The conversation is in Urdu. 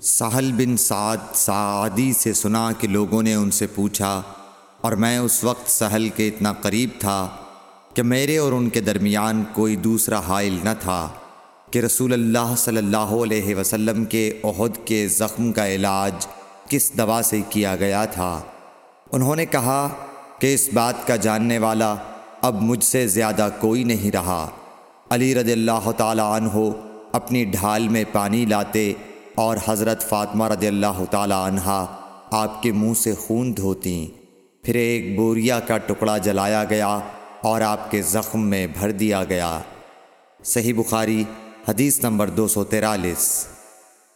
سہل بن سعد سعدی سے سنا کہ لوگوں نے ان سے پوچھا، اور میں اس وقت سہل کے اتنا قریب تھا کہ میرے اور ان کے درمیان کوئی دوسرا حائل نہ تھا کہ رسول اللہ صلی اللہ علیہ وسلم کے عہد کے زخم کا علاج کس دوا سے کیا گیا تھا۔ انہوں نے کہا کہ اس بات کا جاننے والا اب مجھ سے زیادہ کوئی نہیں رہا۔ علی رضی اللہ تعالی عنہ اپنی ڈھال میں پانی لاتے اور حضرت فاطمہ رضی اللہ تعالی عنہ آپ کے منہ سے خون دھوتیں پھر ایک بوریا کا ٹکڑا جلایا گیا اور آپ کے زخم میں بھر دیا گیا۔ صحیح بخاری، حدیث نمبر دو سو تیرالیس۔